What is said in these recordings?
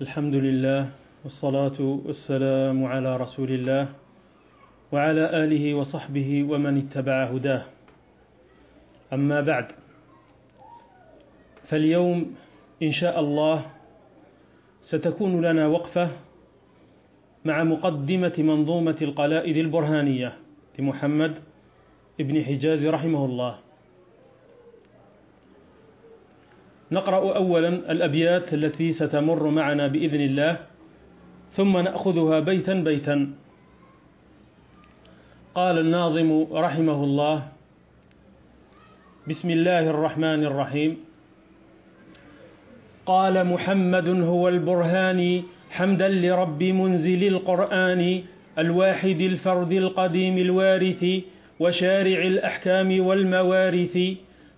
الحمد لله والصلاة والسلام على رسول الله وعلى آله وصحبه ومن اتبع هداه أما بعد فاليوم إن شاء الله ستكون لنا وقفة مع مقدمة منظومة القلائد البرهانية لمحمد ابن حجاز رحمه الله نقرأ أولا الأبيات التي ستمر معنا بإذن الله ثم نأخذها بيتا بيتا. قال الناظم رحمه الله بسم الله الرحمن الرحيم. قال محمد هو البرهان حمدا لرب منزل القرآن الواحد الفرد القديم الوارث وشارع الأحكام والموارث.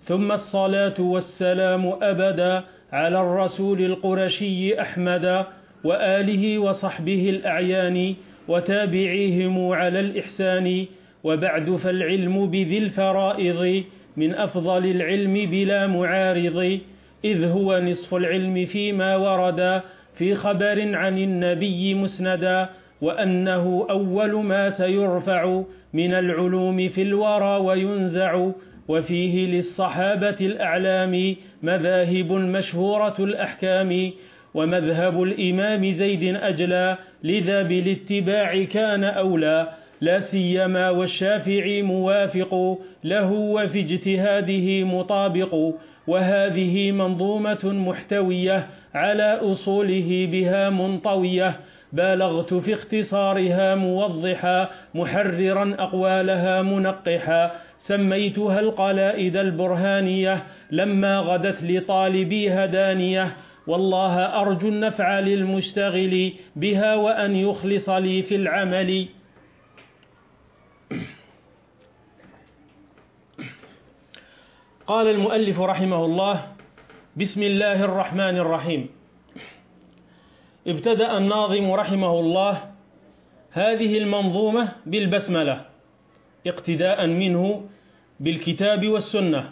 ثم الصلاة والسلام أبدا على الرسول القرشي أحمدا وآله وصحبه الأعيان وتابعيهم على الإحسان. وبعد فالعلم بذي الفرائض من أفضل العلم بلا معارض إذ هو نصف العلم فيما ورد في خبر عن النبي مسندا وأنه أول ما سيرفع من العلوم في الورى وينزع وفيه للصحابة الأعلام مذاهب مشهورة الأحكام ومذهب الإمام زيد أجلى لذا بالاتباع كان أولى لا سيما والشافعي موافق له وفي اجتهاده مطابق وهذه منظومة محتوية على أصوله بها منطوية بالغت في اختصارها موضحا محررا أقوالها منقحا سميتها القلائد البرهانية لما غدت لطالبي هدانية. والله أرجو النفع للمشتغل بها وأن يخلص لي في العمل. قال المؤلف رحمه الله بسم الله الرحمن الرحيم. ابتدأ الناظم رحمه الله هذه المنظومة بالبسملة. اقتداء منه بالكتاب والسنة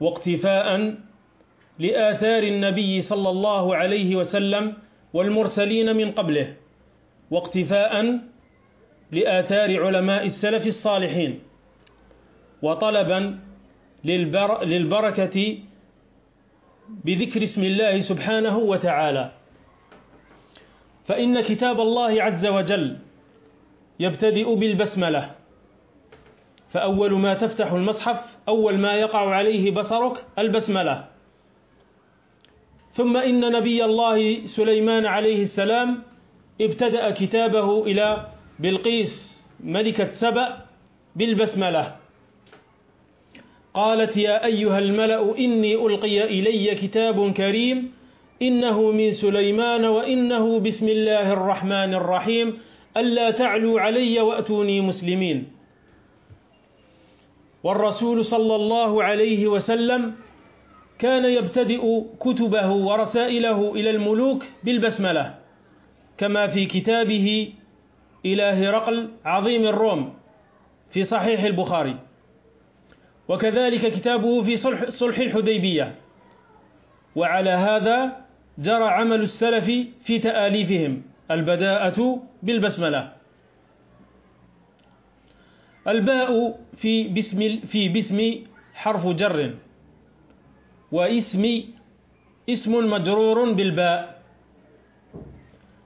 واقتفاء لآثار النبي صلى الله عليه وسلم والمرسلين من قبله واقتفاء لآثار علماء السلف الصالحين وطلبا للبر للبركة بذكر اسم الله سبحانه وتعالى. فإن كتاب الله عز وجل يبتدئ بالبسملة فأول ما تفتح المصحف أول ما يقع عليه بصرك البسملة ثم إن نبي الله سليمان عليه السلام ابتدأ كتابه إلى بلقيس ملكة سبأ بالبسملة. قالت يا أيها الملأ إني ألقي إلي كتاب كريم إنه من سليمان وإنه بسم الله الرحمن الرحيم ألا تعلوا علي وأتوني مسلمين. والرسول صلى الله عليه وسلم كان يبتدئ كتبه ورسائله إلى الملوك بالبسملة كما في كتابه إلى هرقل عظيم الروم في صحيح البخاري. وكذلك كتابه في صلح, الحديبية. وعلى هذا جرى عمل السلف في تآليفهم البداءة بالبسملة. الباء في بسم في بسم حرف جر. واسم اسم مجرور بالباء.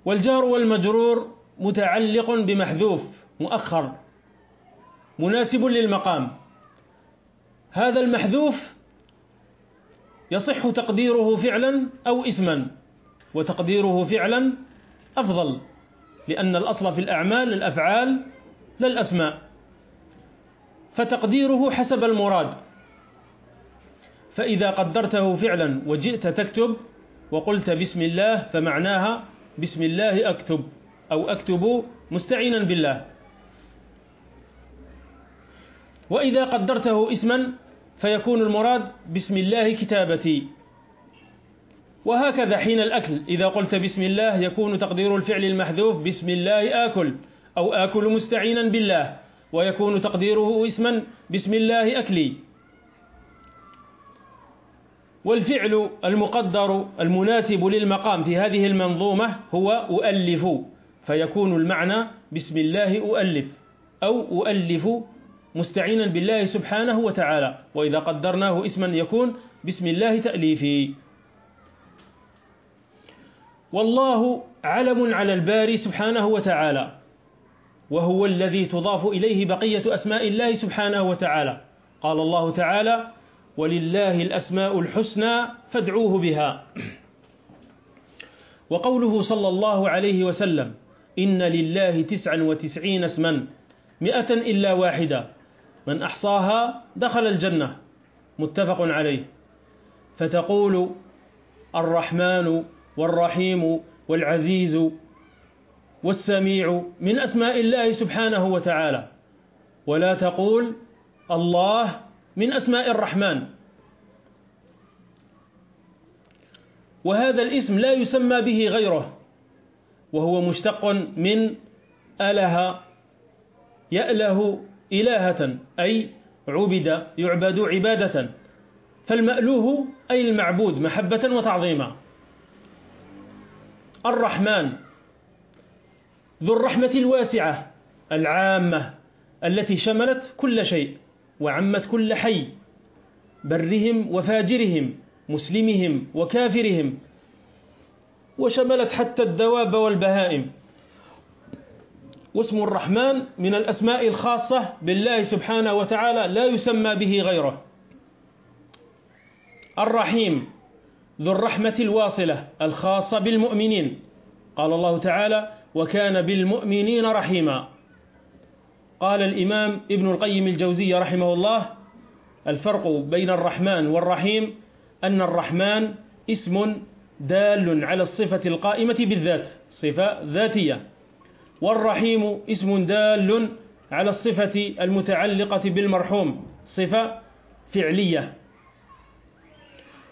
والجار والمجرور متعلق بمحذوف مؤخر مناسب للمقام. هذا المحذوف يصح تقديره فعلا أو اسما وتقديره فعلا أفضل لأن الأصل في الأعمال الأفعال لا الأسماء. فتقديره حسب المراد. فإذا قدرته فعلا وجئت تكتب وقلت بسم الله فمعناها بسم الله أكتب أو أكتب مستعينا بالله. وإذا قدرته اسما فيكون المراد بسم الله كتابتي. وهكذا حين الأكل إذا قلت بسم الله يكون تقدير الفعل المحذوف بسم الله آكل أو آكل مستعينا بالله. ويكون تقديره اسما بسم الله أكلي. والفعل المقدر المناسب للمقام في هذه المنظومة هو أؤلف فيكون المعنى بسم الله أؤلف أو أؤلف مستعينا بالله سبحانه وتعالى وإذا قدرناه اسما يكون بسم الله تأليفي. والله علم على الباري سبحانه وتعالى وهو الذي تضاف إليه بقية أسماء الله سبحانه وتعالى. قال الله تعالى ولله الأسماء الحسنى فادعوه بها. وقوله صلى الله عليه وسلم إن لله تسعا وتسعين اسما مئة إلا واحدة من أحصاها دخل الجنة. متفق عليه. فتقول الرحمن والرحيم والعزيز والسميع من أسماء الله سبحانه وتعالى. ولا تقول الله من أسماء الرحمن. وهذا الاسم لا يسمى به غيره. وهو مشتق من أله يأله إلهة أي عبد يعبد عبادة. فالمألوه أي المعبود محبة وتعظيما. الرحمن ذو الرحمة الواسعة العامة التي شملت كل شيء وعمت كل حي. برهم وفاجرهم مسلمهم وكافرهم وشملت حتى الدواب والبهائم. واسم الرحمن من الأسماء الخاصة بالله سبحانه وتعالى لا يسمى به غيره. الرحيم ذو الرحمة الواصلة الخاصة بالمؤمنين. قال الله تعالى وكان بالمؤمنين رحيما. قال الإمام ابن القيم الجوزي رحمه الله الفرق بين الرحمن والرحيم أن الرحمن اسم دال على الصفة القائمة بالذات صفة ذاتية. والرحيم اسم دال على الصفة المتعلقة بالمرحوم صفة فعلية.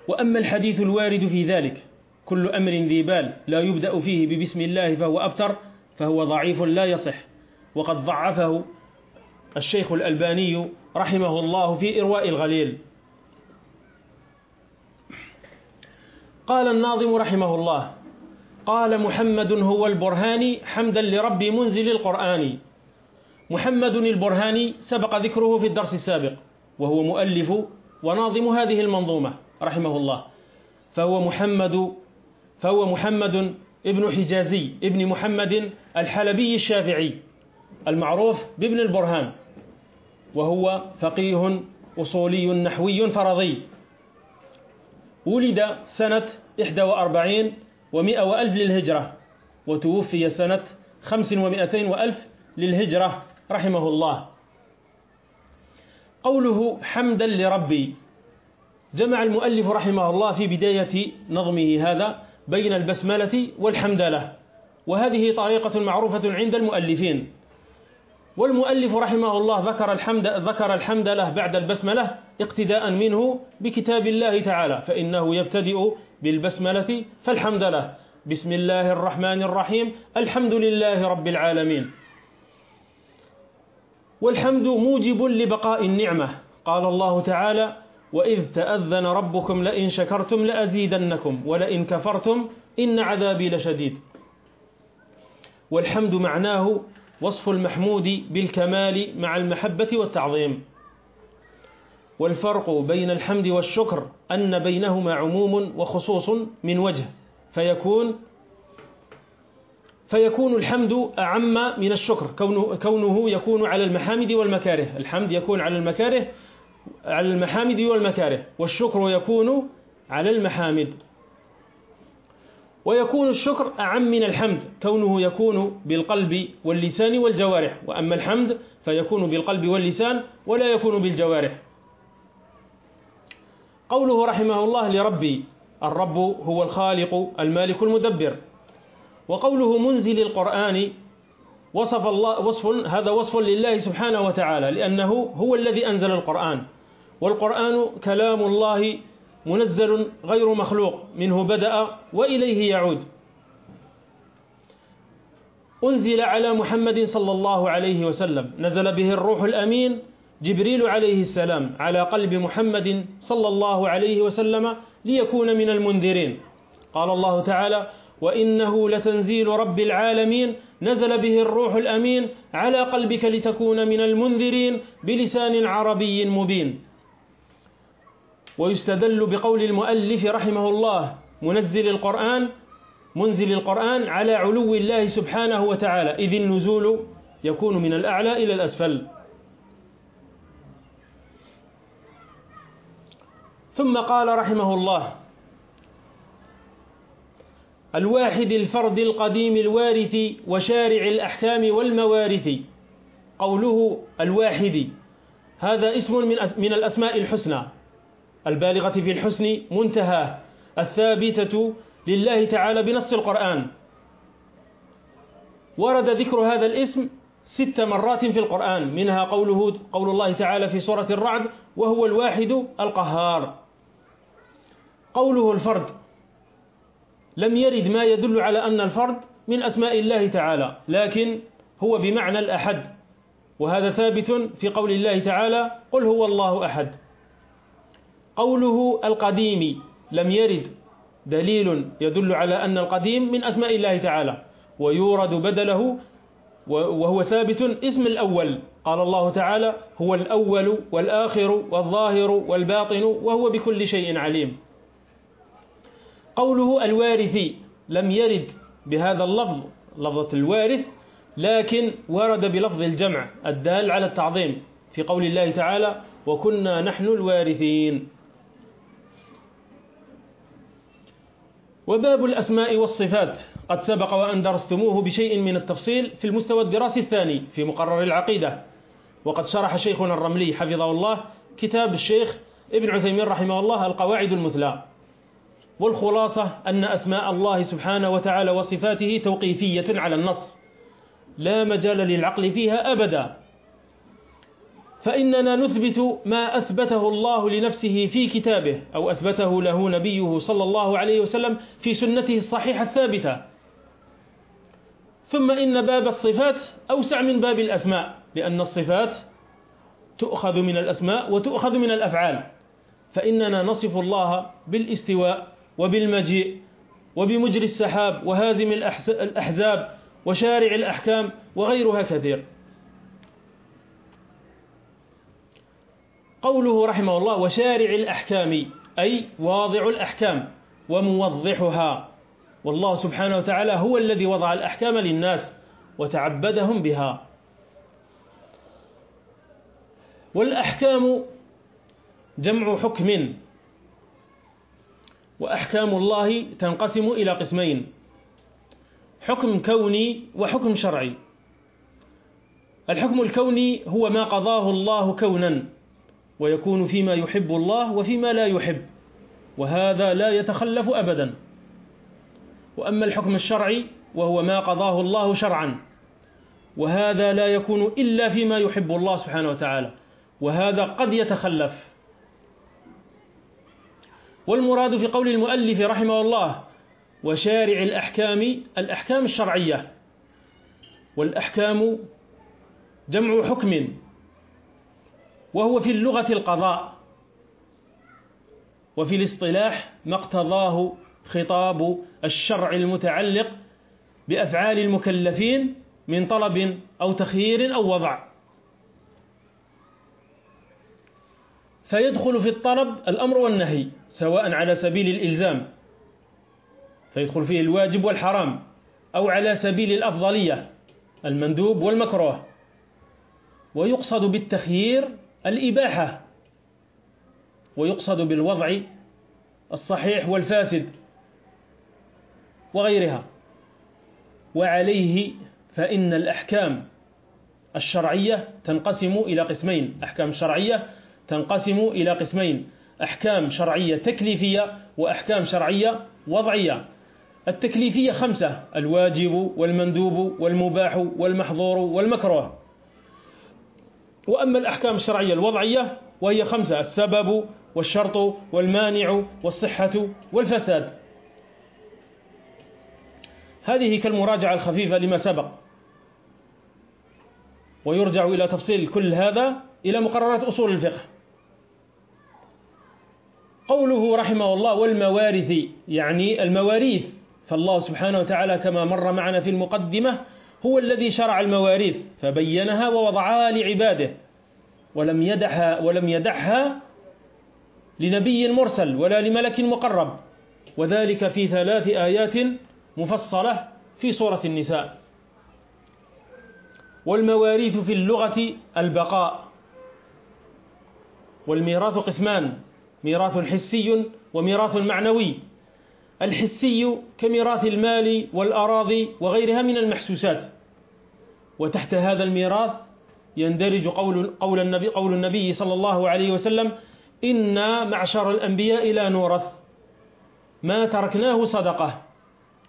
وأما الحديث الوارد في ذلك كل أمر ذي بال لا يبدأ فيه ببسم الله فهو أبتر فهو ضعيف لا يصح. وقد ضعفه الشيخ الألباني رحمه الله في إرواء الغليل. قال الناظم رحمه الله قال محمد هو البرهاني حمدا لربي منزل القرآن. محمد البرهاني سبق ذكره في الدرس السابق وهو مؤلف وناظم هذه المنظومة رحمه الله. فهو محمد فهو محمد ابن حجازي ابن محمد الحلبي الشافعي المعروف بابن البرهان وهو فقيه أصولي نحوي فرضي. ولد سنة 41 ومئة وألف للهجرة وتوفي سنة خمس ومئتين وألف للهجرة رحمه الله. قوله حمدا لربي جمع المؤلف رحمه الله في بداية نظمه هذا بين البسملة والحمدلة. وهذه طريقة معروفة عند المؤلفين. والمؤلف رحمه الله ذكر الحمد ذكر الحمد له بعد البسملة اقتداء منه بكتاب الله تعالى. فإنه يبتدئ بالبسملة فالحمد له بسم الله الرحمن الرحيم. الحمد لله رب العالمين. والحمد موجب لبقاء النعمة. قال الله تعالى وإذ تأذن ربكم لئن شكرتم لأزيدنكم ولئن كفرتم إن عذابي لشديد. والحمد معناه وصف المحمود بالكمال مع المحبة والتعظيم. والفرق بين الحمد والشكر أن بينهما عموم وخصوص من وجه فيكون فيكون الحمد أعم من الشكر كونه, كونه يكون على المحامد والمكاره. الحمد يكون على المكاره على المحامد والمكاره والشكر يكون على المحامد. ويكون الشكر أعم من الحمد كونه يكون بالقلب واللسان والجوارح. وأما الحمد فيكون بالقلب واللسان ولا يكون بالجوارح. قوله رحمه الله لربي الرب هو الخالق المالك المدبر. وقوله منزل القرآن وصف الله وصف هذا وصف لله سبحانه وتعالى لأنه هو الذي أنزل القرآن. والقرآن كلام الله منزل غير مخلوق منه بدأ وإليه يعود. أنزل على محمد صلى الله عليه وسلم. نزل به الروح الأمين جبريل عليه السلام على قلب محمد صلى الله عليه وسلم ليكون من المنذرين. قال الله تعالى وإنه لتنزيل رب العالمين نزل به الروح الأمين على قلبك لتكون من المنذرين بلسان عربي مبين. ويستدل بقول المؤلف رحمه الله منزل القرآن منزل القرآن على علو الله سبحانه وتعالى إذ النزول يكون من الأعلى إلى الأسفل. ثم قال رحمه الله الواحد الفرد القديم الوارث وشارع الأحكام والموارث. قوله الواحد هذا اسم من من الأسماء الحسنى. البالغة في الحسن منتهى. الثابتة لله تعالى بنص القرآن. ورد ذكر هذا الاسم ست مرات في القرآن. منها قوله قول الله تعالى في سورة الرعد وهو الواحد القهار. قوله الفرد لم يرد ما يدل على أن الفرد من أسماء الله تعالى لكن هو بمعنى الأحد. وهذا ثابت في قول الله تعالى قل هو الله أحد قوله القديم لم يرد دليل يدل على أن القديم من أسماء الله تعالى ويورد بدله وهو ثابت اسم الأول. قال الله تعالى هو الأول والآخر والظاهر والباطن وهو بكل شيء عليم قوله الوارث لم يرد بهذا اللفظ لفظة الوارث لكن ورد بلفظ الجمع الدال على التعظيم في قول الله تعالى وكنا نحن الوارثين. وباب الأسماء والصفات. قد سبق وأن درستموه بشيء من التفصيل في المستوى الدراسي الثاني في مقرر العقيدة. وقد شرح شيخنا الرملي حفظه الله كتاب الشيخ ابن عثيمين رحمه الله القواعد المثلى. والخلاصة أن أسماء الله سبحانه وتعالى وصفاته توقيفية على النص. لا مجال للعقل فيها أبدا. فإننا نثبت ما أثبته الله لنفسه في كتابه أو أثبته له نبيه صلى الله عليه وسلم في سنته الصحيحة الثابتة. ثم إن باب الصفات أوسع من باب الأسماء لأن الصفات تؤخذ من الأسماء وتؤخذ من الأفعال. فإننا نصف الله بالاستواء. وبالمجيء وبمجري السحاب وهازم الأحزاب وشارع الأحكام وغيرها كثير. قوله رحمه الله وشارع الأحكام أي واضع الأحكام وموضحها. والله سبحانه وتعالى هو الذي وضع الأحكام للناس وتعبدهم بها. والأحكام جمع حكم. وأحكام الله تنقسم إلى قسمين حكم كوني وحكم شرعي. الحكم الكوني هو ما قضاه الله كونا ويكون فيما يحب الله وفيما لا يحب وهذا لا يتخلف أبدا. وأما الحكم الشرعي وهو ما قضاه الله شرعا وهذا لا يكون إلا فيما يحب الله سبحانه وتعالى وهذا قد يتخلف. والمراد في قول المؤلف رحمه الله وشارع الأحكام الأحكام الشرعية. والأحكام جمع حكم وهو في اللغة القضاء. وفي الاصطلاح ما اقتضاه خطاب الشرع المتعلق بأفعال المكلفين من طلب أو تخيير أو وضع. فيدخل في الطلب الأمر والنهي. سواء على سبيل الإلزام فيدخل فيه الواجب والحرام أو على سبيل الأفضلية المندوب والمكروه. ويقصد بالتخيير الإباحة ويقصد بالوضع الصحيح والفاسد وغيرها. وعليه فإن الأحكام الشرعية تنقسم إلى قسمين أحكام شرعية تنقسم إلى قسمين. أحكام شرعية تكليفية وأحكام شرعية وضعية. التكليفية خمسة الواجب والمندوب والمباح والمحظور والمكروه. وأما الأحكام الشرعية الوضعية وهي خمسة السبب والشرط والمانع والصحة والفساد. هذه كالمراجعة الخفيفة لما سبق. ويرجع إلى تفصيل كل هذا إلى مقررات أصول الفقه. قوله رحمه الله والموارث يعني المواريث. فالله سبحانه وتعالى كما مر معنا في المقدمة هو الذي شرع المواريث فبينها ووضعها لعباده. ولم يدعها, ولم يدعها لنبي مرسل ولا لملك مقرب. وذلك في ثلاث آيات مفصلة في سورة النساء. والمواريث في اللغة البقاء. والميراث قسمان. ميراث حسي وميراث معنوي. الحسي كميراث المال والأراضي وغيرها من المحسوسات. وتحت هذا الميراث يندرج قول, قول, النبي, قول النبي صلى الله عليه وسلم إنا معشر الأنبياء لا نورث. ما تركناه صدقة.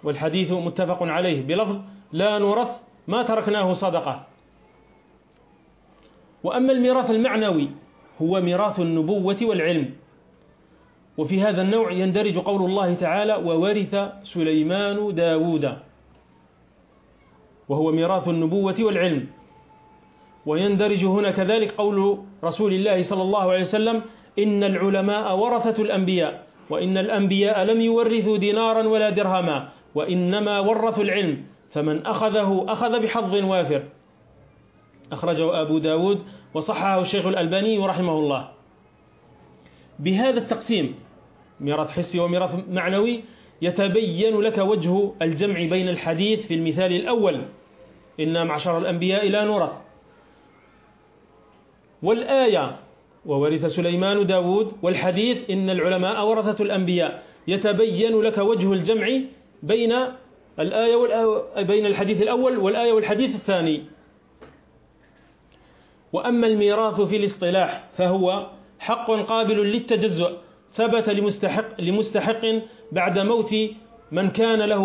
والحديث متفق عليه. بلفظ لا نورث ما تركناه صدقة. وأما الميراث المعنوي هو ميراث النبوة والعلم. وفي هذا النوع يندرج قول الله تعالى وورث سليمان داود وهو ميراث النبوة والعلم. ويندرج هنا كذلك قول رسول الله صلى الله عليه وسلم إن العلماء ورثة الأنبياء وإن الأنبياء لم يورثوا دينارا ولا درهما وإنما ورثوا العلم. فمن أخذه أخذ بحظ وافر. أخرجه أبو داود وصححه الشيخ الألباني رحمه الله. بهذا التقسيم. ميراث حسي وميراث معنوي يتبين لك وجه الجمع بين الحديث في المثال الأول. إنا معشر الأنبياء لا نرث والآية وورث سليمان داود والحديث إن العلماء ورثة الأنبياء. يتبين لك وجه الجمع بين الآية بين الحديث الأول والآية والحديث الثاني. وأما الميراث في الاصطلاح فهو حق قابل للتجزؤ ثبت لمستحق, لمستحق بعد موت من كان له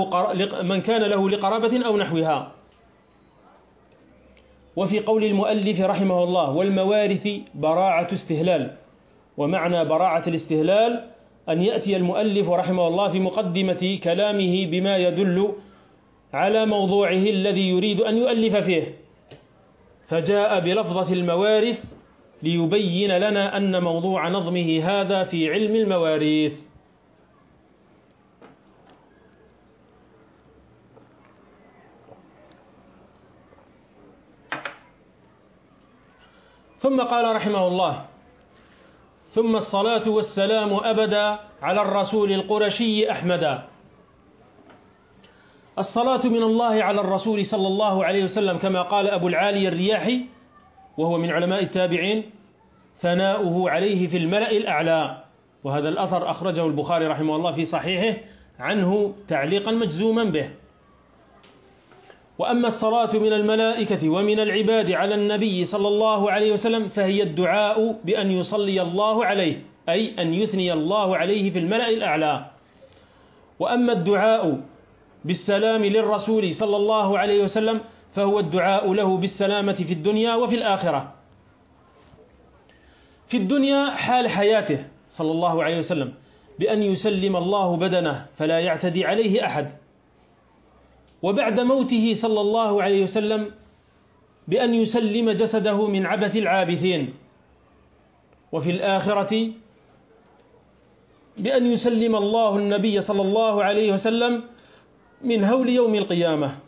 من كان له لقرابة أو نحوها. وفي قول المؤلف رحمه الله والموارث براعة استهلال ومعنى براعة الاستهلال أن يأتي المؤلف رحمه الله في مقدمة كلامه بما يدل على موضوعه الذي يريد أن يؤلف فيه. فجاء بلفظة الموارث ليبين لنا أن موضوع نظمه هذا في علم المواريث. ثم قال رحمه الله ثم الصلاة والسلام أبدا على الرسول القرشي أحمدا الصلاة من الله على الرسول صلى الله عليه وسلم كما قال أبو العالي الرياحي وهو من علماء التابعين ثناؤه عليه في الملأ الأعلى. وهذا الأثر أخرجه البخاري رحمه الله في صحيحه عنه تعليقا مجزوما به. وأما الصلاة من الملائكة ومن العباد على النبي صلى الله عليه وسلم فهي الدعاء بأن يصلي الله عليه أي أن يثني الله عليه في الملأ الأعلى. وأما الدعاء بالسلام للرسول صلى الله عليه وسلم فهو الدعاء له بالسلامة في الدنيا وفي الآخرة. في الدنيا حال حياته صلى الله عليه وسلم بأن يسلم الله بدنه فلا يعتدي عليه أحد. وبعد موته صلى الله عليه وسلم بأن يسلم جسده من عبث العابثين. وفي الآخرة بأن يسلم الله النبي صلى الله عليه وسلم من هول يوم القيامة.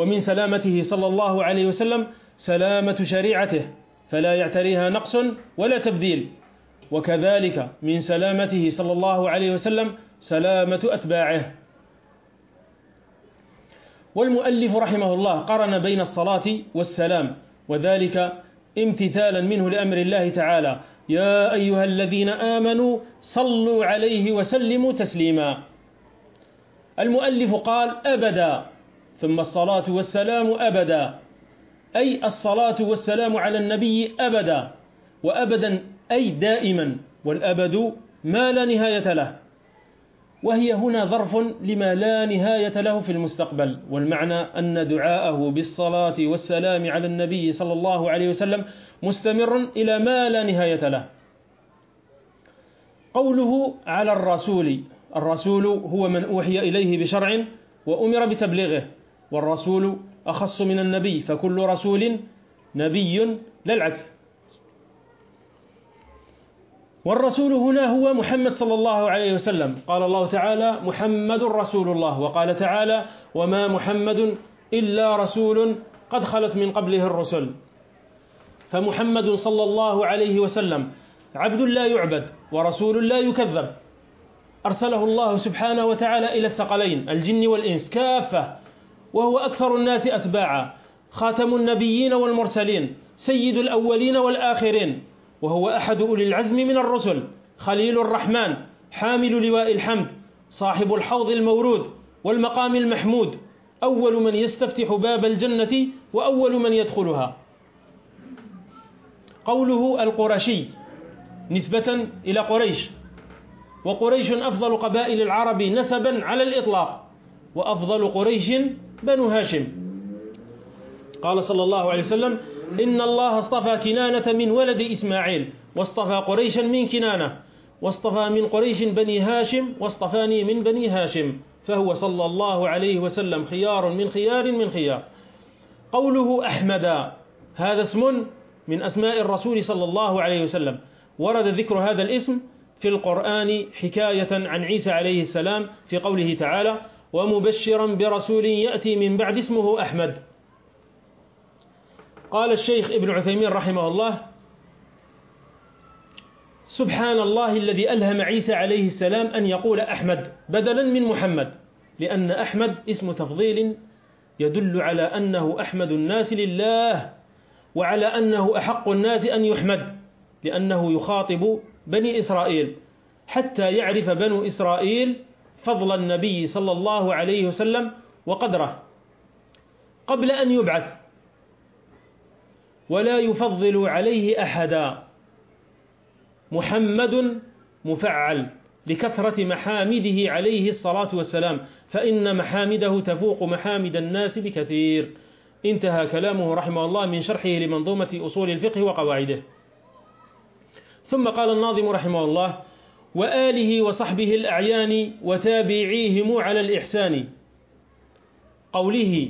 ومن سلامته صلى الله عليه وسلم سلامة شريعته فلا يعتريها نقص ولا تبديل. وكذلك من سلامته صلى الله عليه وسلم سلامة أتباعه. والمؤلف رحمه الله قرن بين الصلاة والسلام وذلك امتثالا منه لأمر الله تعالى. يا أيها الذين آمنوا صلوا عليه وسلموا تسليما. المؤلف قال أبدا. ثم الصلاة والسلام أبدا. أي الصلاة والسلام على النبي أبدا. وأبدا أي دائما. والأبد ما لا نهاية له. وهي هنا ظرف لما لا نهاية له في المستقبل. والمعنى أن دعاءه بالصلاة والسلام على النبي صلى الله عليه وسلم مستمر إلى ما لا نهاية له. قوله على الرسول. الرسول هو من أوحي إليه بشرع وأمر بتبليغه. والرسول أخص من النبي فكل رسول نبي لا العكس والرسول هنا هو محمد صلى الله عليه وسلم. قال الله تعالى محمد رسول الله وقال تعالى وما محمد إلا رسول قد خلت من قبله الرسل فمحمد صلى الله عليه وسلم عبد لا يعبد ورسول لا يكذب. أرسله الله سبحانه وتعالى إلى الثقلين الجن والإنس. كافة. وهو أكثر الناس أتباعا. خاتم النبيين والمرسلين سيد الأولين والآخرين وهو أحد أولي العزم من الرسل خليل الرحمن حامل لواء الحمد صاحب الحوض المورود والمقام المحمود أول من يستفتح باب الجنة وأول من يدخلها. قوله القرشي نسبة إلى قريش وقريش أفضل قبائل العرب نسبا على الإطلاق وأفضل قريش بنو هاشم. قال صلى الله عليه وسلم إن الله اصطفى كنانة من ولد إسماعيل واصطفى قريشا من كنانة واصطفى من قريش بني هاشم واصطفاني من بني هاشم فهو صلى الله عليه وسلم خيار من خيار من خيار. قوله أحمد هذا اسم من أسماء الرسول صلى الله عليه وسلم. ورد ذكر هذا الاسم في القرآن حكاية عن عيسى عليه السلام في قوله تعالى ومبشرا برسول يأتي من بعد اسمه أحمد. قال الشيخ ابن عثيمين رحمه الله سبحان الله الذي ألهم عيسى عليه السلام أن يقول أحمد بدلا من محمد لأن أحمد اسم تفضيل يدل على أنه أحمد الناس لله وعلى أنه أحق الناس أن يحمد لأنه يخاطب بني إسرائيل حتى يعرف بنو إسرائيل فضل النبي صلى الله عليه وسلم وقدره قبل أن يبعث. ولا يفضل عليه أحدا محمد مفعل لكثرة محامده عليه الصلاة والسلام فإن محامده تفوق محامد الناس بكثير. انتهى كلامه رحمه الله من شرحه لمنظومة أصول الفقه وقواعده. ثم قال الناظم رحمه الله وآله وصحبه الأعيان وتابعيهم على الإحسان. قوله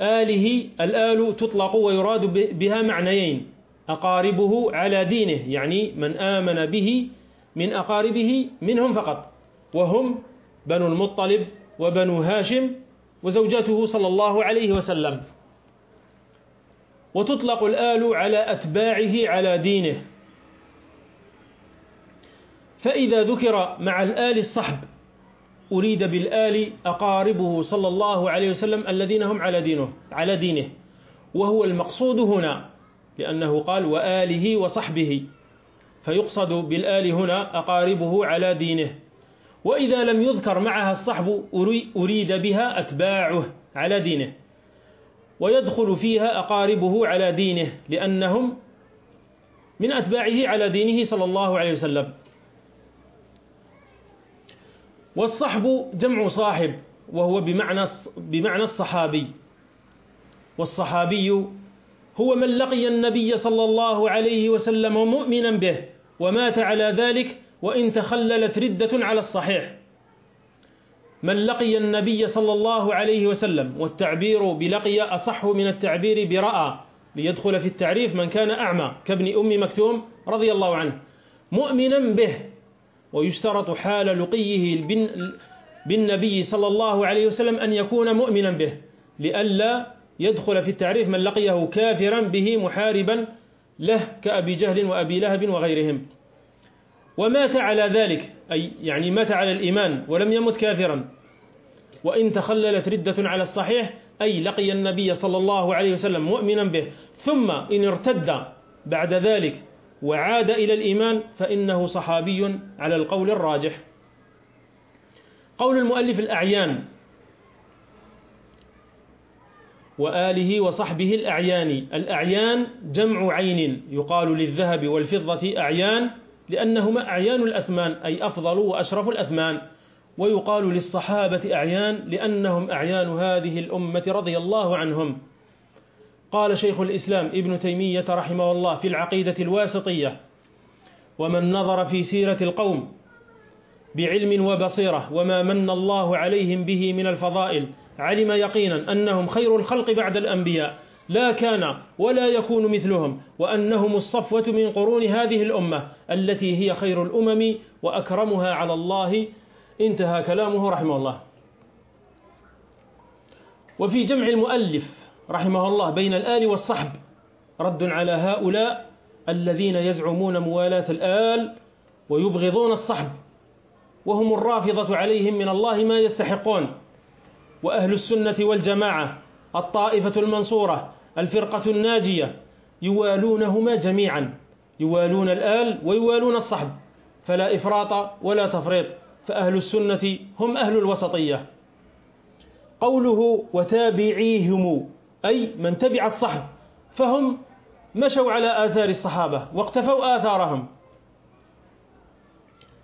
آله الآل تطلق ويراد بها معنيين. أقاربه على دينه يعني من آمن به من أقاربه منهم فقط. وهم بنو المطلب وبنو هاشم وزوجته صلى الله عليه وسلم. وتطلق الآل على أتباعه على دينه. فإذا ذكر مع الآل الصحب أريد بالآل أقاربه صلى الله عليه وسلم الذين هم على دينه على دينه. وهو المقصود هنا لأنه قال وآله وصحبه. فيقصد بالآل هنا أقاربه على دينه. وإذا لم يذكر معها الصحب أريد بها أتباعه على دينه. ويدخل فيها أقاربه على دينه لأنهم من أتباعه على دينه صلى الله عليه وسلم. والصحب جمع صاحب وهو بمعنى بمعنى الصحابي. والصحابي هو من لقي النبي صلى الله عليه وسلم مؤمنا به ومات على ذلك وإن تخللت ردة على الصحيح. من لقي النبي صلى الله عليه وسلم والتعبير بلقي أصح من التعبير برأى ليدخل في التعريف من كان أعمى كابن أم مكتوم رضي الله عنه. مؤمنا به ويشترط حال لقيه بالنبي صلى الله عليه وسلم أن يكون مؤمنا به لئلا يدخل في التعريف من لقيه كافرا به محاربا له كأبي جهل وأبي لهب وغيرهم. ومات على ذلك أي يعني مات على الإيمان ولم يمت كافرا. وإن تخللت ردة على الصحيح أي لقي النبي صلى الله عليه وسلم مؤمنا به ثم إن ارتد بعد ذلك وعاد إلى الإيمان فإنه صحابي على القول الراجح. قول المؤلف الأعيان وآله وصحبه الأعيان. الأعيان جمع عين يقال للذهب والفضة أعيان لأنهما أعيان الأثمان أي أفضل وأشرف الأثمان. ويقال للصحابة أعيان لأنهم أعيان هذه الأمة رضي الله عنهم. قال شيخ الإسلام ابن تيمية رحمه الله في العقيدة الواسطية ومن نظر في سيرة القوم بعلم وبصيرة وما من الله عليهم به من الفضائل علم يقينا أنهم خير الخلق بعد الأنبياء لا كان ولا يكون مثلهم وأنهم الصفوة من قرون هذه الأمة التي هي خير الأمم وأكرمها على الله. انتهى كلامه رحمه الله. وفي جمع المؤلف رحمه الله بين الآل والصحب. رد على هؤلاء الذين يزعمون موالاة الآل ويبغضون الصحب. وهم الرافضة عليهم من الله ما يستحقون. وأهل السنة والجماعة الطائفة المنصورة الفرقة الناجية يوالونهما جميعا. يوالون الآل ويوالون الصحب. فلا إفراط ولا تفريط. فأهل السنة هم أهل الوسطية. قوله وتابعيهم أي من تبع الصحب فهم مشوا على آثار الصحابة واقتفوا آثارهم.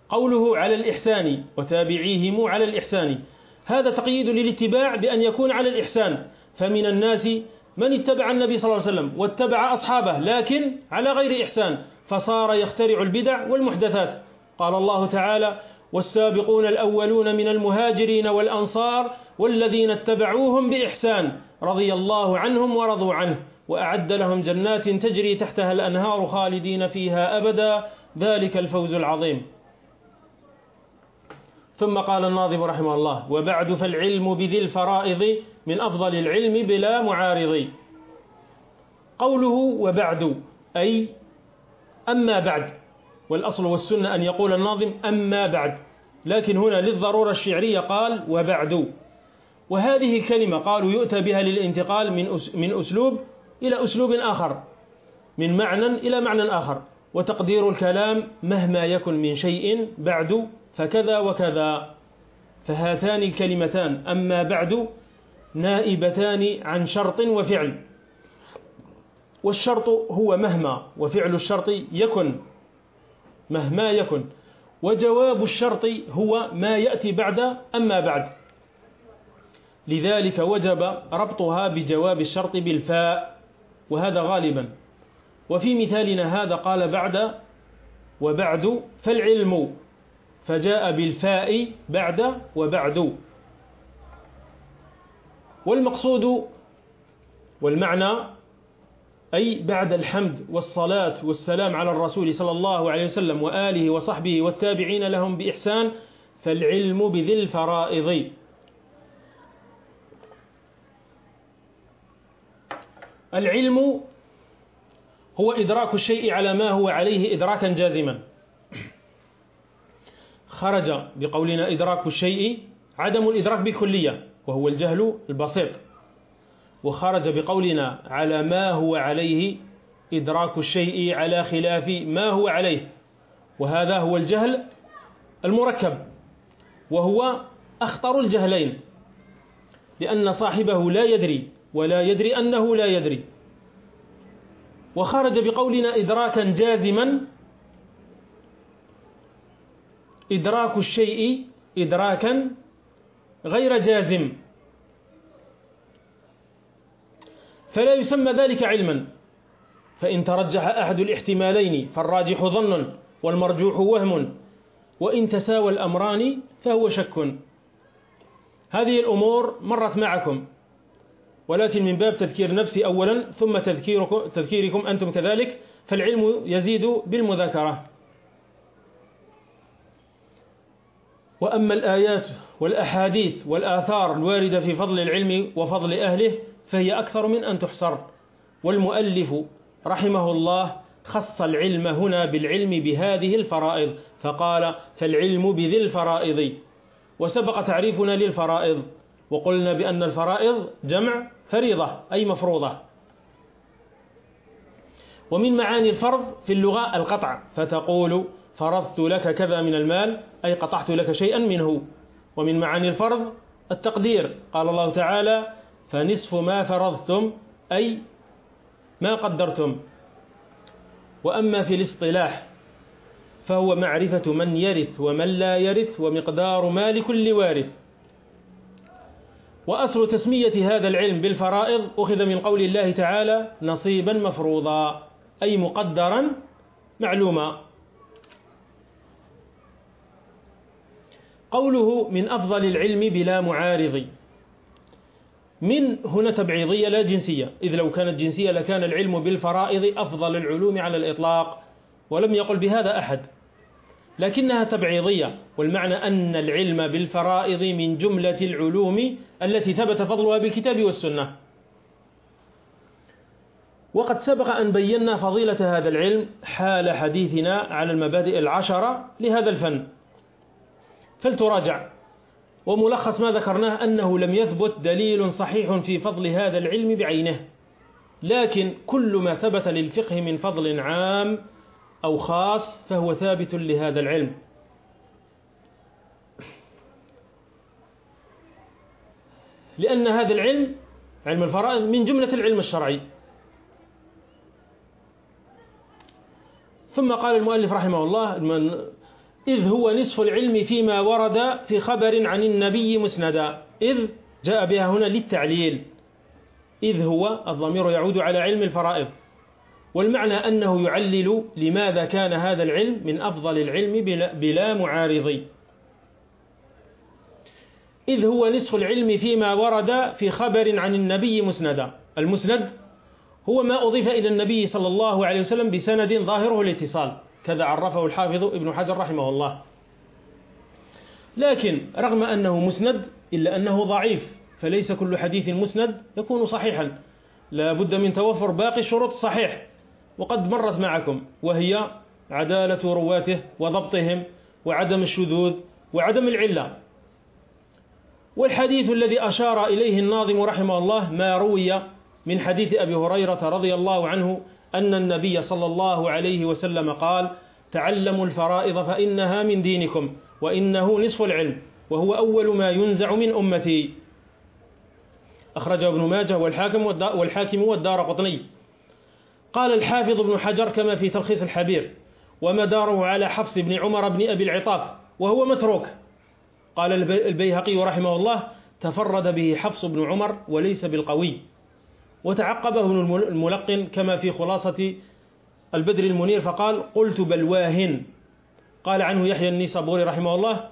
قوله على الإحسان وتابعيهم على الإحسان هذا تقييد للاتباع بأن يكون على الإحسان. فمن الناس من اتبع النبي صلى الله عليه وسلم واتبع أصحابه لكن على غير إحسان فصار يخترع البدع والمحدثات. قال الله تعالى والسابقون الأولون من المهاجرين والأنصار والذين اتبعوهم بإحسان رضي الله عنهم ورضوا عنه وأعد لهم جنات تجري تحتها الأنهار خالدين فيها أبدا. ذلك الفوز العظيم. ثم قال الناظم رحمه الله وبعد فالعلم بذي الفرائض من أفضل العلم بلا معارض قوله وبعد أي أما بعد والأصل والسنة أن يقول الناظم أما بعد لكن هنا للضرورة الشعرية قال وبعد وهذه الكلمة قالوا يؤتى بها للانتقال من من أسلوب إلى أسلوب آخر من معنى إلى معنى آخر. وتقدير الكلام مهما يكن من شيء بعد فكذا وكذا. فهاتان الكلمتان أما بعد نائبتان عن شرط وفعل. والشرط هو مهما وفعل الشرط يكن مهما يكن. وجواب الشرط هو ما يأتي بعد أما بعد. لذلك وجب ربطها بجواب الشرط بالفاء وهذا غالبا. وفي مثالنا هذا قال بعد وبعد فالعلم فجاء بالفاء بعد وبعد. والمقصود والمعنى أي بعد الحمد والصلاة والسلام على الرسول صلى الله عليه وسلم وآله وصحبه والتابعين لهم بإحسان فالعلم بذي الفرائض. العلم هو إدراك الشيء على ما هو عليه إدراكا جازما. خرج بقولنا إدراك الشيء عدم الإدراك بالكلية وهو الجهل البسيط. وخرج بقولنا على ما هو عليه إدراك الشيء على خلاف ما هو عليه. وهذا هو الجهل المركب وهو أخطر الجهلين لأن صاحبه لا يدري ولا يدري أنه لا يدري. وخرج بقولنا إدراكا جازما. إدراك الشيء إدراكا غير جازم. فلا يسمى ذلك علما. فإن ترجح أحد الاحتمالين فالراجح ظن والمرجوح وهم. وإن تساوى الأمران فهو شك. هذه الأمور مرت معكم. ولكن من باب تذكير نفسي أولا ثم تذكيركم, تذكيركم أنتم كذلك فالعلم يزيد بالمذاكرة. وأما الآيات والأحاديث والآثار الواردة في فضل العلم وفضل أهله فهي أكثر من أن تحصر. والمؤلف رحمه الله خص العلم هنا بالعلم بهذه الفرائض فقال فالعلم بذي الفرائض. وسبق تعريفنا للفرائض. وقلنا بأن الفرائض جمع فريضة أي مفروضة. ومن معاني الفرض في اللغة القطع فتقول فرضت لك كذا من المال أي قطعت لك شيئا منه. ومن معاني الفرض التقدير قال الله تعالى فنصف ما فرضتم أي ما قدرتم. وأما في الاصطلاح فهو معرفة من يرث ومن لا يرث ومقدار ما لكل وارث. وأصل تسمية هذا العلم بالفرائض أخذ من قول الله تعالى نصيبا مفروضا أي مقدرا معلوما. قوله من أفضل العلم بلا معارض. من هنا تبعيضية لا جنسية إذ لو كانت جنسية لكان العلم بالفرائض أفضل العلوم على الإطلاق ولم يقل بهذا أحد. لكنها تبعيضية والمعنى أن العلم بالفرائض من جملة العلوم التي ثبت فضلها بالكتاب والسنة. وقد سبق أن بينا فضيلة هذا العلم حال حديثنا على المبادئ العشرة لهذا الفن. فلتراجع. وملخص ما ذكرناه أنه لم يثبت دليل صحيح في فضل هذا العلم بعينه. لكن كل ما ثبت للفقه من فضل عام أو خاص فهو ثابت لهذا العلم. لأن هذا العلم علم الفرائض من جملة العلم الشرعي. ثم قال المؤلف رحمه الله إذ هو نصف العلم فيما ورد في خبر عن النبي مسندا. إذ جاء بها هنا للتعليل. إذ هو الضمير يعود على علم الفرائض. والمعنى أنه يعلل لماذا كان هذا العلم من أفضل العلم بلا معارض. إذ هو نصف العلم فيما ورد في خبر عن النبي مسندا المسند هو ما أضيف إلى النبي صلى الله عليه وسلم بسند ظاهره الاتصال كذا عرفه الحافظ ابن حجر رحمه الله. لكن رغم أنه مسند إلا أنه ضعيف فليس كل حديث مسند يكون صحيحا. لا بد من توفر باقي شروط الصحيح وقد مرت معكم وهي عدالة رواته وضبطهم وعدم الشذوذ وعدم العلة. والحديث الذي أشار إليه الناظم رحمه الله ما روي من حديث أبي هريرة رضي الله عنه أن النبي صلى الله عليه وسلم قال تعلموا الفرائض فإنها من دينكم وإنه نصف العلم وهو أول ما ينزع من أمتي. أخرجه ابن ماجه والحاكم والدار قطني. قال الحافظ ابن حجر كما في تلخيص الحبير ومداره على حفص بن عمر بن أبي العطاف وهو متروك. قال البيهقي رحمه الله تفرد به حفص بن عمر وليس بالقوي. وتعقبه الملقن كما في خلاصة البدر المنير فقال قلت بل واهن. قال عنه يحيى النيسابوري رحمه الله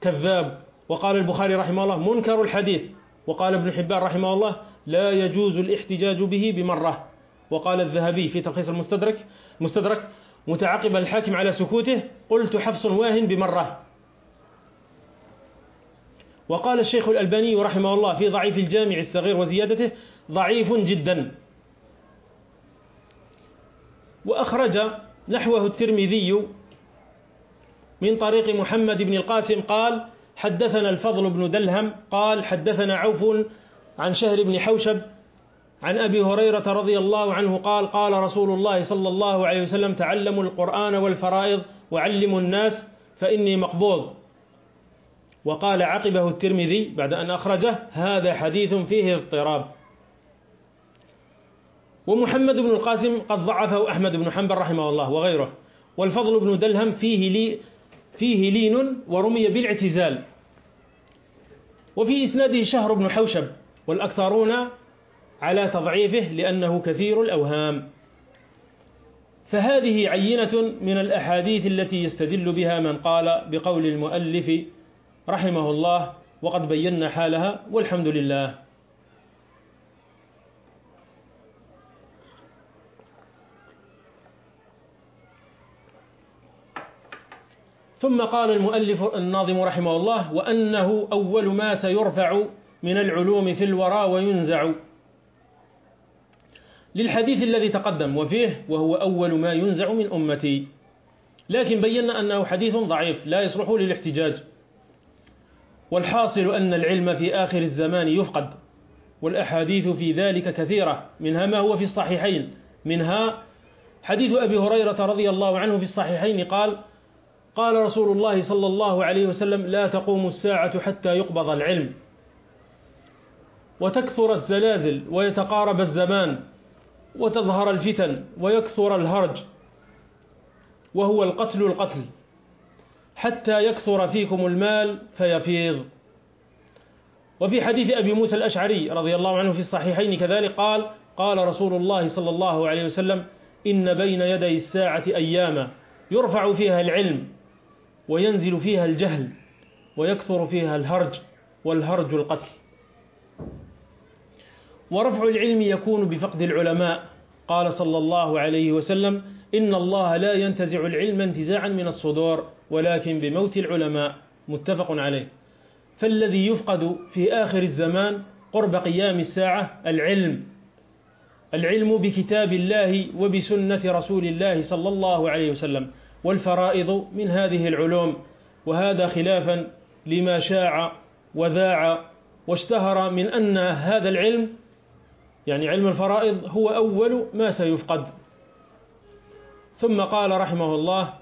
كذاب. وقال البخاري رحمه الله منكر الحديث. وقال ابن حبان رحمه الله لا يجوز الاحتجاج به بمرة. وقال الذهبي في تلخيص المستدرك مستدرك متعقبا الحاكم على سكوته قلت حفص واهن بمرة. وقال الشيخ الألباني رحمه الله في ضعيف الجامع الصغير وزيادته ضعيف جدا. وأخرج نحوه الترمذي من طريق محمد بن القاسم قال حدثنا الفضل بن دلهم قال حدثنا عوف عن شهر بن حوشب عن أبي هريرة رضي الله عنه قال قال رسول الله صلى الله عليه وسلم تعلموا القرآن والفرائض وعلموا الناس فإني مقبوض. وقال عقبه الترمذي بعد أن أخرجه هذا حديث فيه اضطراب. ومحمد بن القاسم قد ضعفه أحمد بن حنبل رحمه الله وغيره. والفضل بن دلهم فيه, لي فيه لين ورمي بالاعتزال. وفي إسناده شهر بن حوشب والأكثرون على تضعيفه لأنه كثير الأوهام. فهذه عينة من الأحاديث التي يستدل بها من قال بقول المؤلف رحمه الله وقد بينا حالها والحمد لله. ثم قال المؤلف الناظم رحمه الله وأنه أول ما سيرفع من العلوم في الورى وينزع. للحديث الذي تقدم وفيه وهو أول ما ينزع من أمتي. لكن بينا أنه حديث ضعيف لا يصلح للاحتجاج. والحاصل أن العلم في آخر الزمان يفقد والأحاديث في ذلك كثيرة منها ما هو في الصحيحين. منها حديث أبي هريرة رضي الله عنه في الصحيحين قال قال رسول الله صلى الله عليه وسلم لا تقوم الساعة حتى يقبض العلم. وتكثر الزلازل ويتقارب الزمان. وتظهر الفتن ويكثر الهرج وهو القتل القتل حتى يكثر فيكم المال فيفيض. وفي حديث أبي موسى الأشعري رضي الله عنه في الصحيحين كذلك قال قال رسول الله صلى الله عليه وسلم إن بين يدي الساعة أياما يرفع فيها العلم وينزل فيها الجهل ويكثر فيها الهرج والهرج القتل. ورفع العلم يكون بفقد العلماء. قال صلى الله عليه وسلم إن الله لا ينتزع العلم انتزاعا من الصدور ولكن بموت العلماء. متفق عليه. فالذي يفقد في آخر الزمان قرب قيام الساعة العلم. العلم بكتاب الله وبسنة رسول الله صلى الله عليه وسلم. والفرائض من هذه العلوم. وهذا خلافا لما شاع وذاع واشتهر من أن هذا العلم يعني علم الفرائض هو أول ما سيفقد. ثم قال رحمه الله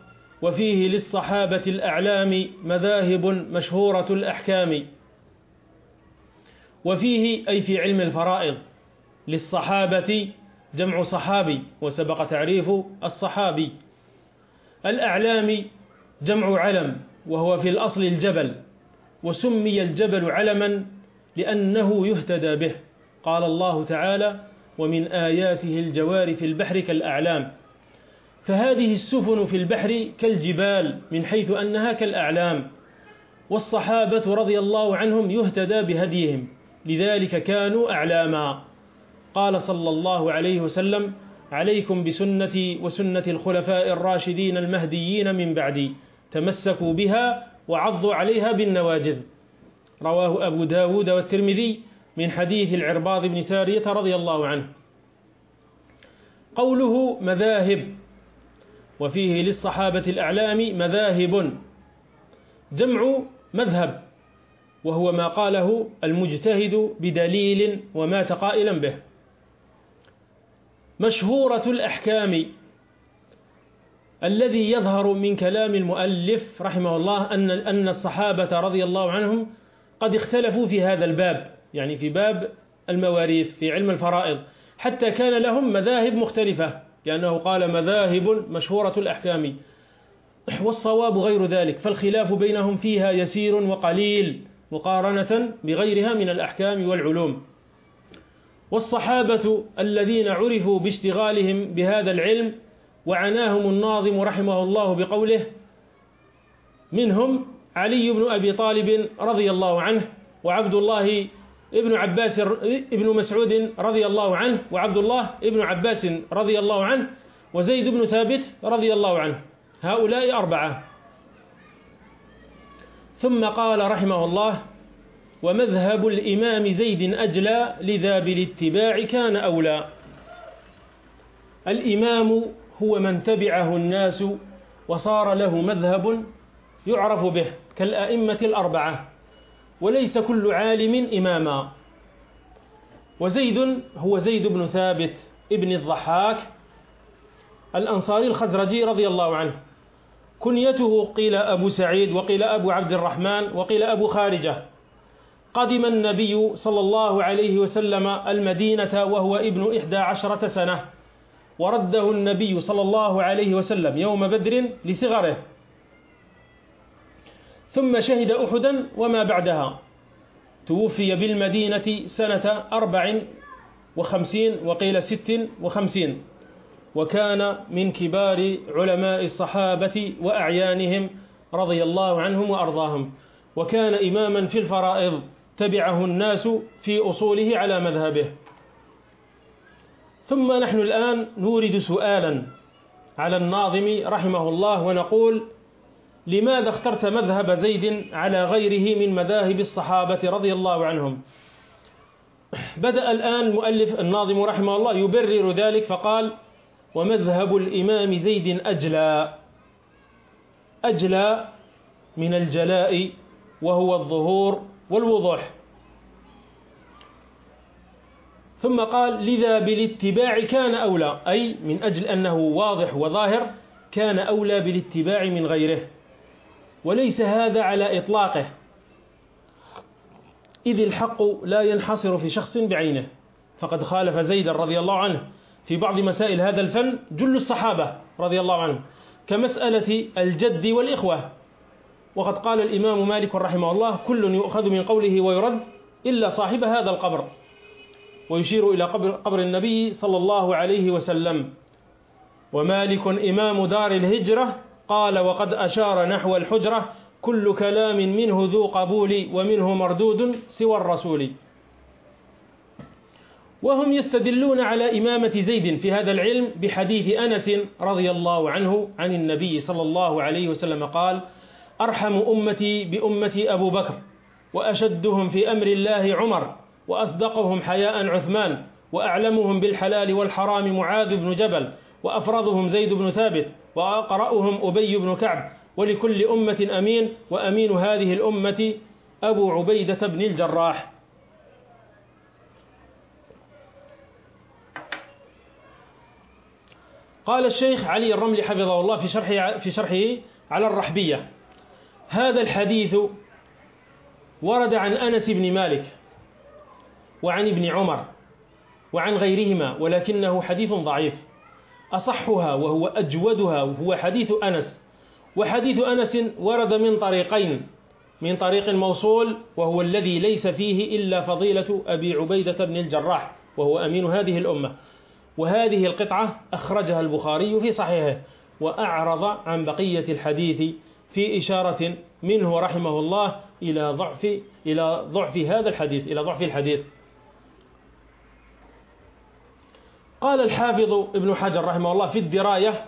وفيه للصحابة الأعلام مذاهب مشهورة الأحكام. وفيه أي في علم الفرائض للصحابة جمع صحابي وسبق تعريف الصحابي. الأعلام جمع علم وهو في الأصل الجبل وسمي الجبل علما لأنه يهتدى به. قال الله تعالى ومن آياته الجوار في البحر كالأعلام. فهذه السفن في البحر كالجبال من حيث أنها كالأعلام. والصحابة رضي الله عنهم يهتدى بهديهم لذلك كانوا أعلاما. قال صلى الله عليه وسلم عليكم بسنتي وسنة الخلفاء الراشدين المهديين من بعدي تمسكوا بها وعضوا عليها بالنواجذ. رواه أبو داود والترمذي من حديث العرباض بن سارية رضي الله عنه. قوله مذاهب وفيه للصحابة الأعلام مذاهب. جمع مذهب وهو ما قاله المجتهد بدليل ومات قائلا به. مشهورة الأحكام الذي يظهر من كلام المؤلف رحمه الله أن أن الصحابة رضي الله عنهم قد اختلفوا في هذا الباب. يعني في باب المواريث في علم الفرائض. حتى كان لهم مذاهب مختلفة لأنه قال مذاهب مشهورة الأحكام. والصواب غير ذلك فالخلاف بينهم فيها يسير وقليل مقارنة بغيرها من الأحكام والعلوم. والصحابة الذين عرفوا باشتغالهم بهذا العلم وعناهم الناظم رحمه الله بقوله منهم علي بن أبي طالب رضي الله عنه وعبد الله ابن عباس ابن مسعود رضي الله عنه وعبد الله ابن عباس رضي الله عنه وزيد بن ثابت رضي الله عنه. هؤلاء أربعة. ثم قال رحمه الله ومذهب الإمام زيد أجلى لذا بالاتباع كان أولى. الإمام هو من تبعه الناس وصار له مذهب يعرف به كالأئمة الأربعة. وليس كل عالم إماما. وزيد هو زيد بن ثابت ابن الضحاك الأنصاري الخزرجي رضي الله عنه. كنيته قيل أبو سعيد وقيل أبو عبد الرحمن وقيل أبو خارجة. قدم النبي صلى الله عليه وسلم المدينة وهو ابن إحدى عشرة سنة. ورده النبي صلى الله عليه وسلم يوم بدر لصغره. ثم شهد أحدا وما بعدها. توفي بالمدينة سنة أربع وخمسين وقيل ست وخمسين. وكان من كبار علماء الصحابة وأعيانهم رضي الله عنهم وأرضاهم. وكان إماما في الفرائض تبعه الناس في أصوله على مذهبه. ثم نحن الآن نورد سؤالا على الناظم رحمه الله ونقول لماذا اخترت مذهب زيد على غيره من مذاهب الصحابة رضي الله عنهم؟ بدأ الآن المؤلف الناظم رحمه الله يبرر ذلك فقال ومذهب الإمام زيد أجلى أجلى من الجلاء وهو الظهور والوضوح. ثم قال لذا بالاتباع كان أولى؟ أي من أجل أنه واضح وظاهر كان أولى بالاتباع من غيره. وليس هذا على إطلاقه. إذ الحق لا ينحصر في شخص بعينه. فقد خالف زيدا رضي الله عنه في بعض مسائل هذا الفن جل الصحابة رضي الله عنهم كمسألة الجد والإخوة. وقد قال الإمام مالك رحمه الله كل يؤخذ من قوله ويرد إلا صاحب هذا القبر. ويشير إلى قبر, قبر النبي صلى الله عليه وسلم. ومالك إمام دار الهجرة قال وقد أشار نحو الحجرة كل كلام منه ذو قبول ومنه مردود سوى الرسول. وهم يستدلون على إمامة زيد في هذا العلم بحديث أنس رضي الله عنه عن النبي صلى الله عليه وسلم قال أرحم أمتي بأمتي أبو بكر وأشدهم في أمر الله عمر وأصدقهم حياء عثمان وأعلمهم بالحلال والحرام معاذ بن جبل وأفرضهم زيد بن ثابت وأقرأهم أبي بن كعب ولكل أمة أمين وأمين هذه الأمة أبو عبيدة بن الجراح. قال الشيخ علي الرملي حفظه الله في شرحه, في شرحه على الرحبية. هذا الحديث ورد عن أنس بن مالك وعن ابن عمر وعن غيرهما ولكنه حديث ضعيف. أصحها وهو أجودها وهو حديث أنس. وحديث أنس ورد من طريقين من طريق موصول وهو الذي ليس فيه إلا فضيلة أبي عبيدة بن الجراح وهو أمين هذه الأمة. وهذه القطعة أخرجها البخاري في صحيحه وأعرض عن بقية الحديث في إشارة منه رحمه الله إلى ضعف إلى ضعف هذا الحديث إلى ضعف الحديث. قال الحافظ ابن حجر رحمه الله في الدراية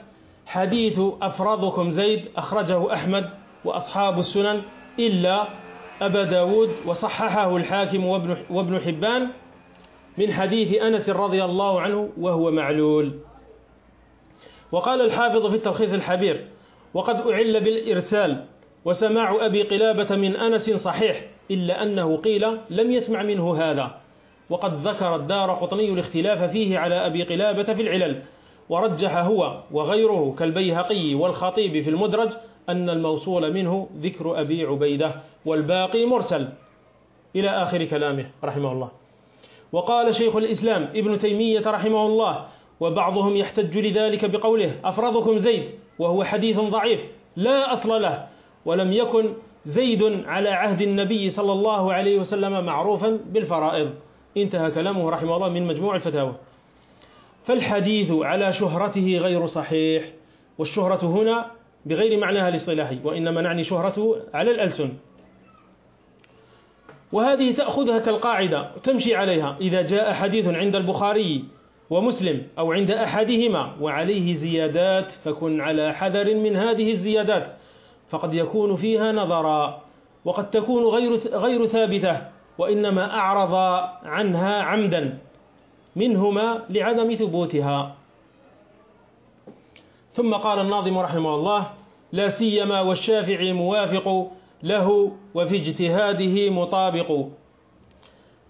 حديث أفرضكم زيد أخرجه أحمد وأصحاب السنن إلا أبا داود وصححه الحاكم وابن, وابن حبان من حديث أنس رضي الله عنه وهو معلول. وقال الحافظ في التلخيص الحبير وقد أعل بالإرسال وسماع أبي قلابة من أنس صحيح إلا أنه قيل لم يسمع منه هذا. وقد ذكر الدار قطني الاختلاف فيه على أبي قلابة في العلل ورجح هو وغيره كالبيهقي والخطيب في المدرج أن الموصول منه ذكر أبي عبيدة والباقي مرسل. إلى آخر كلامه رحمه الله. وقال شيخ الإسلام ابن تيمية رحمه الله وبعضهم يحتج لذلك بقوله أفرضكم زيد وهو حديث ضعيف لا أصل له ولم يكن زيد على عهد النبي صلى الله عليه وسلم معروفا بالفرائض انتهى كلامه رحمه الله من مجموع الفتاوى. فالحديث على شهرته غير صحيح والشهرة هنا بغير معناها الاصطلاحي وإنما نعني شهرته على الألسن. وهذه تأخذها كالقاعدة تمشي عليها إذا جاء حديث عند البخاري ومسلم أو عند أحدهما وعليه زيادات فكن على حذر من هذه الزيادات فقد يكون فيها نظرا وقد تكون غير, غير ثابتة. وإنما أعرض عنها عمدا منهما لعدم ثبوتها. ثم قال الناظم رحمه الله لا سيما والشافعي موافق له وفي اجتهاده مطابق.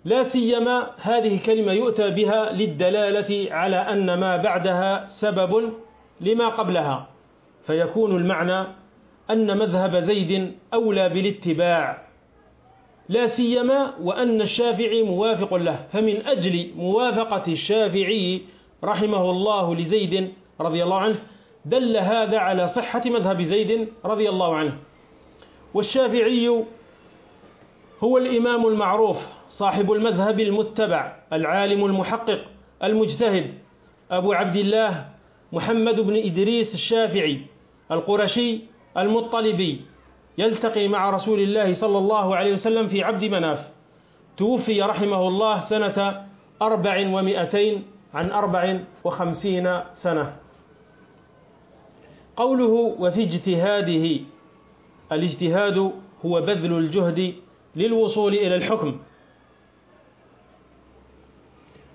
لا سيما هذه كلمة يؤتى بها للدلالة على أن ما بعدها سبب لما قبلها فيكون المعنى أن مذهب زيد أولى بالاتباع. لا سيما وأن الشافعي موافق له فمن أجل موافقة الشافعي رحمه الله لزيد رضي الله عنه دل هذا على صحة مذهب زيد رضي الله عنه. والشافعي هو الإمام المعروف صاحب المذهب المتبع العالم المحقق المجتهد أبو عبد الله محمد بن إدريس الشافعي القرشي المطلبي يلتقي مع رسول الله صلى الله عليه وسلم في عبد مناف. توفي رحمه الله سنة أربع ومئتين عن أربع وخمسين سنة. قوله وفي اجتهاده الاجتهاد هو بذل الجهد للوصول إلى الحكم.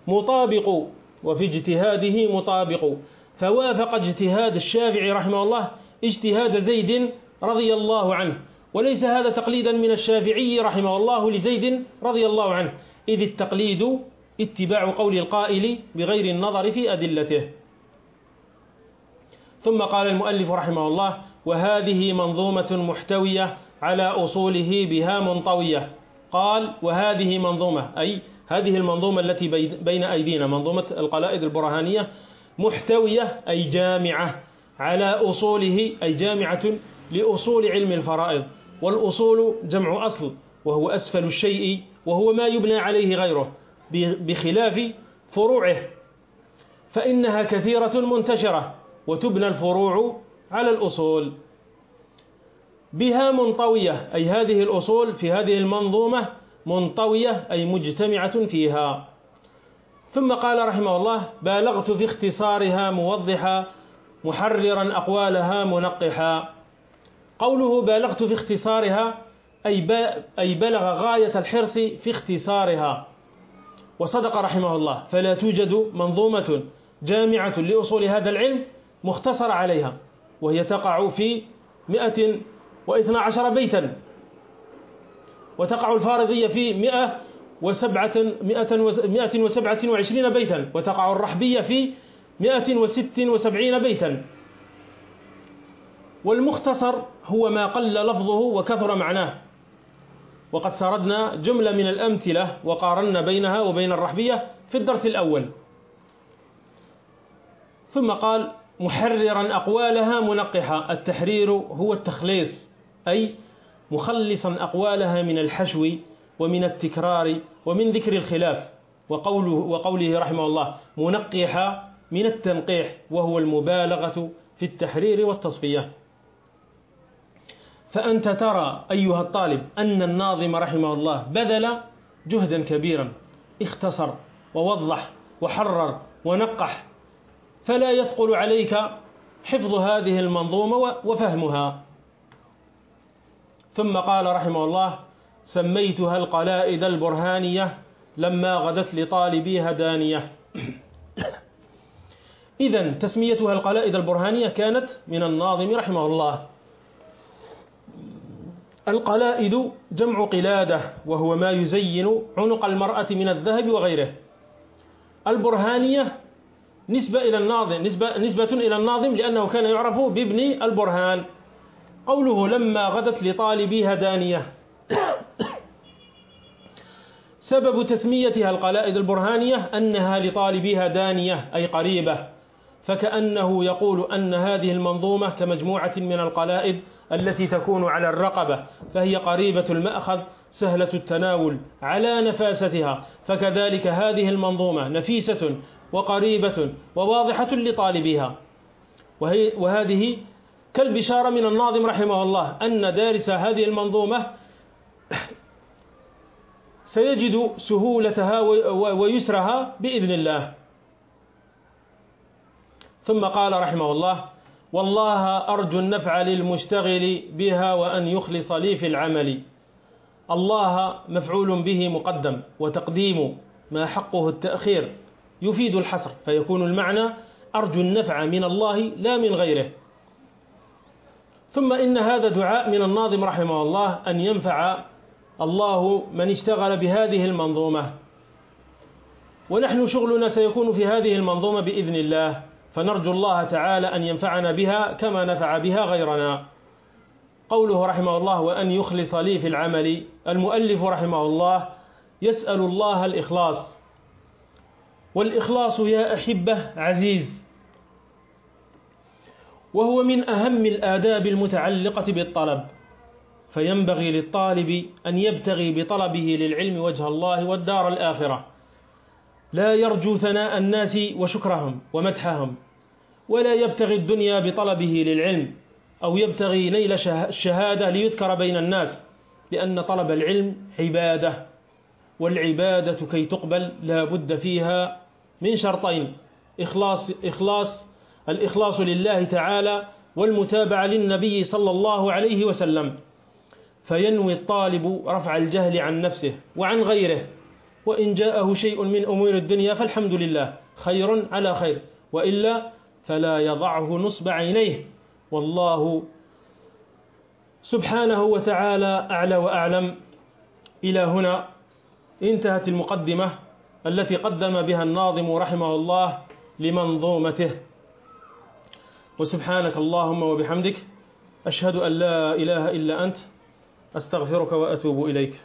مطابق وفي اجتهاده مطابق. فوافق اجتهاد الشافعي رحمه الله اجتهاد زيد رضي الله عنه. وليس هذا تقليدا من الشافعي رحمه الله لزيد رضي الله عنه. إذ التقليد اتباع قول القائل بغير النظر في أدلته. ثم قال المؤلف رحمه الله وهذه منظومة محتوية على أصوله بها منطوية. قال وهذه منظومة أي هذه المنظومة التي بين أيدينا منظومة القلائد البرهانية محتوية أي جامعة على أصوله أي جامعة لأصول علم الفرائض والأصول جمع أصل وهو أسفل الشيء وهو ما يبنى عليه غيره بخلاف فروعه. فإنها كثيرة منتشرة وتبنى الفروع على الأصول. بها منطوية أي هذه الأصول في هذه المنظومة منطوية أي مجتمعة فيها. ثم قال رحمه الله بالغت في اختصارها موضحا محررا أقوالها منقحا. قوله بالغت في اختصارها أي بلغ غاية الحرص في اختصارها. وصدق رحمه الله فلا توجد منظومة جامعة لأصول هذا العلم مختصر عليها وهي تقع في مئة واثنى عشر بيتا. وتقع الفارضية في مئة وسبعة مئة وسبعة وعشرين بيتا وتقع الرحبية في مئة وست وسبعين بيتا. والمختصر هو ما قل لفظه وكثر معناه. وقد سردنا جملة من الأمثلة وقارنا بينها وبين الرحبية في الدرس الأول. ثم قال محررا أقوالها منقحة. التحرير هو التخليص أي مخلصا أقوالها من الحشو ومن التكرار ومن ذكر الخلاف. وقوله, وقوله رحمه الله منقحة من التنقيح. وهو المبالغة في التحرير والتصفية. فأنت ترى أيها الطالب أن الناظم رحمه الله بذل جهدا كبيرا اختصر ووضح وحرر ونقح فلا يثقل عليك حفظ هذه المنظومة وفهمها. ثم قال رحمه الله سميتها القلائد البرهانية لما غدت لطالبيها دانية إذا تسميتها القلائد البرهانية كانت من الناظم رحمه الله. القلائد جمع قلادة وهو ما يزين عنق المرأة من الذهب وغيره. البرهانية نسبة إلى الناظم نسبة, نسبة إلى الناظم لأنه كان يعرف بابن البرهان. قوله لما غدت لطالبيها دانية سبب تسميتها القلائد البرهانية أنها لطالبيها دانية أي قريبة. فكأنه يقول أن هذه المنظومة كمجموعة من القلائد التي تكون على الرقبة فهي قريبة المأخذ سهلة التناول على نفاستها. فكذلك هذه المنظومة نفيسة وقريبة وواضحة لطالبيها. وهذه كالبشارة من الناظم رحمه الله أن دارس هذه المنظومة سيجد سهولتها ويسرها بإذن الله. ثم قال رحمه الله والله أرجو النفع للمشتغل بها وأن يخلص لي في العمل. الله مفعول به مقدم وتقديم ما حقه التأخير. يفيد الحصر فيكون المعنى أرجو النفع من الله لا من غيره. ثم إن هذا دعاء من الناظم رحمه الله أن ينفع الله من اشتغل بهذه المنظومة. ونحن شغلنا سيكون في هذه المنظومة بإذن الله. فنرجو الله تعالى أن ينفعنا بها كما نفع بها غيرنا. قوله رحمه الله وأن يخلص لي في العمل. المؤلف رحمه الله يسأل الله الإخلاص. والإخلاص يا أحبة عزيز وهو من أهم الآداب المتعلقة بالطلب. فينبغي للطالب أن يبتغي بطلبه للعلم وجه الله والدار الآخرة. لا يرجو ثناء الناس وشكرهم ومدحهم ولا يبتغي الدنيا بطلبه للعلم أو يبتغي نيل الشهادة ليذكر بين الناس لأن طلب العلم عبادة والعبادة كي تقبل لا بد فيها من شرطين إخلاص, إخلاص الإخلاص لله تعالى والمتابعة للنبي صلى الله عليه وسلم فينوي الطالب رفع الجهل عن نفسه وعن غيره. وإن جاءه شيء من أمور الدنيا فالحمد لله. خير على خير. وإلا فلا يضعه نصب عينيه. والله سبحانه وتعالى أعلى وأعلم. إلى هنا انتهت المقدمة التي قدم بها الناظم رحمه الله لمنظومته. وسبحانك اللهم وبحمدك أشهد أن لا إله إلا أنت. أستغفرك وأتوب إليك.